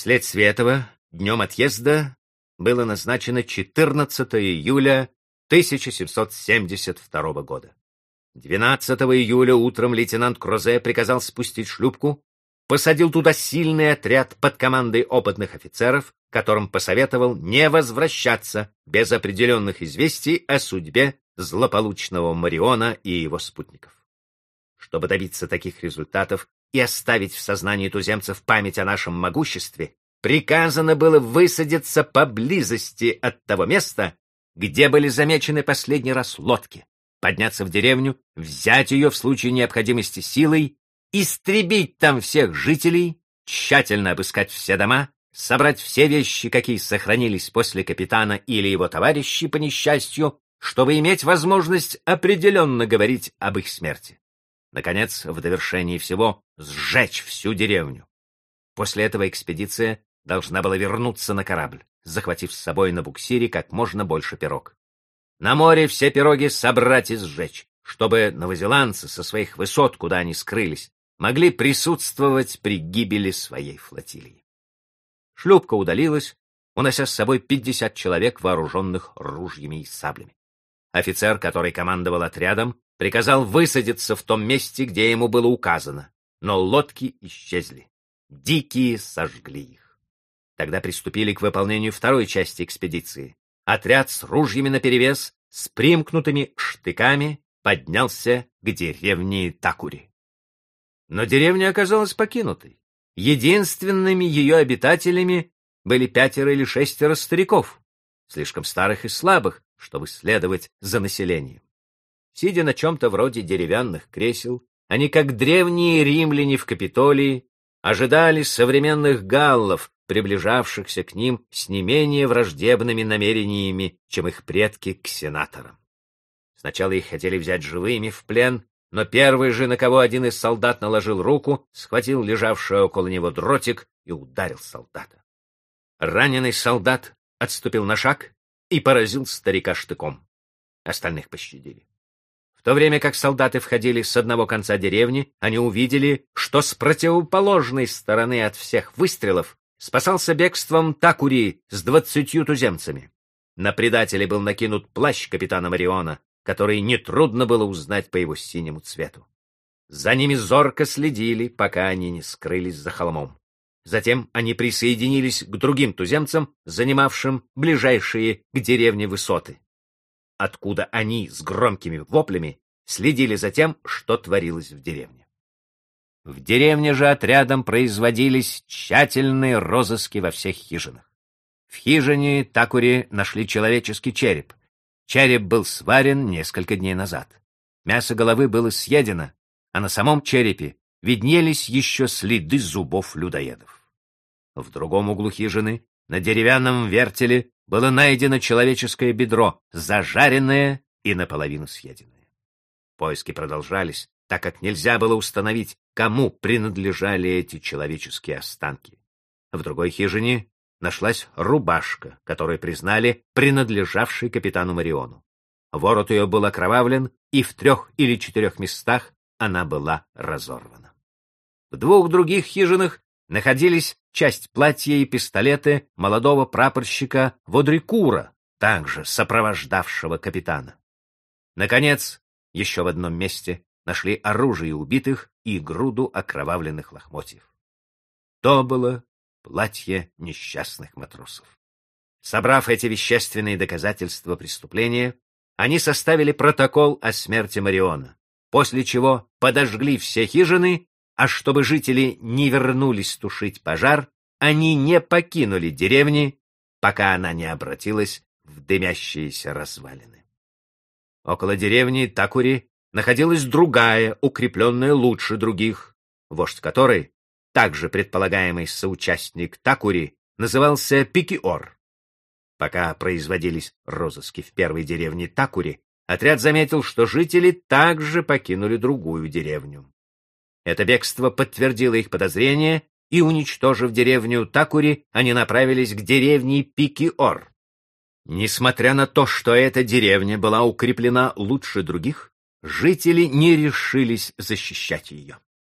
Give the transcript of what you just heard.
Вследствие этого днем отъезда было назначено 14 июля 1772 года. 12 июля утром лейтенант Крозе приказал спустить шлюпку, посадил туда сильный отряд под командой опытных офицеров, которым посоветовал не возвращаться без определенных известий о судьбе злополучного Мариона и его спутников. Чтобы добиться таких результатов и оставить в сознании туземцев память о нашем могуществе, приказано было высадиться поблизости от того места, где были замечены последний раз лодки, подняться в деревню, взять ее в случае необходимости силой, истребить там всех жителей, тщательно обыскать все дома, собрать все вещи, какие сохранились после капитана или его товарищей по несчастью, чтобы иметь возможность определенно говорить об их смерти. Наконец, в довершении всего, сжечь всю деревню. После этого экспедиция должна была вернуться на корабль, захватив с собой на буксире как можно больше пирог. На море все пироги собрать и сжечь, чтобы новозеландцы со своих высот, куда они скрылись, могли присутствовать при гибели своей флотилии. Шлюпка удалилась, унося с собой пятьдесят человек, вооруженных ружьями и саблями. Офицер, который командовал отрядом, приказал высадиться в том месте, где ему было указано, но лодки исчезли. Дикие сожгли их. Тогда приступили к выполнению второй части экспедиции. Отряд с ружьями наперевес, с примкнутыми штыками, поднялся к деревне Такури. Но деревня оказалась покинутой. Единственными ее обитателями были пятеро или шестеро стариков, слишком старых и слабых, чтобы следовать за населением. Сидя на чем-то вроде деревянных кресел, они, как древние римляне в Капитолии, ожидали современных галлов, приближавшихся к ним с не менее враждебными намерениями, чем их предки к сенаторам. Сначала их хотели взять живыми в плен, но первый же, на кого один из солдат наложил руку, схватил лежавший около него дротик и ударил солдата. Раненый солдат отступил на шаг и поразил старика штыком. Остальных пощадили. В то время как солдаты входили с одного конца деревни, они увидели, что с противоположной стороны от всех выстрелов спасался бегством Такури с двадцатью туземцами. На предателя был накинут плащ капитана Мариона, который нетрудно было узнать по его синему цвету. За ними зорко следили, пока они не скрылись за холмом. Затем они присоединились к другим туземцам, занимавшим ближайшие к деревне высоты откуда они с громкими воплями следили за тем, что творилось в деревне. В деревне же отрядом производились тщательные розыски во всех хижинах. В хижине Такури нашли человеческий череп. Череп был сварен несколько дней назад. Мясо головы было съедено, а на самом черепе виднелись еще следы зубов людоедов. В другом углу хижины, на деревянном вертеле, было найдено человеческое бедро, зажаренное и наполовину съеденное. Поиски продолжались, так как нельзя было установить, кому принадлежали эти человеческие останки. В другой хижине нашлась рубашка, которую признали принадлежавшей капитану Мариону. Ворот ее был окровавлен, и в трех или четырех местах она была разорвана. В двух других хижинах находились часть платья и пистолеты молодого прапорщика Водрикура, также сопровождавшего капитана. Наконец, еще в одном месте нашли оружие убитых и груду окровавленных лохмотьев. То было платье несчастных матросов. Собрав эти вещественные доказательства преступления, они составили протокол о смерти Мариона, после чего подожгли все хижины а чтобы жители не вернулись тушить пожар, они не покинули деревни, пока она не обратилась в дымящиеся развалины. Около деревни Такури находилась другая, укрепленная лучше других, вождь которой, также предполагаемый соучастник Такури, назывался Пикиор. Пока производились розыски в первой деревне Такури, отряд заметил, что жители также покинули другую деревню. Это бегство подтвердило их подозрения, и, уничтожив деревню Такури, они направились к деревне Пикиор. Несмотря на то, что эта деревня была укреплена лучше других, жители не решились защищать ее.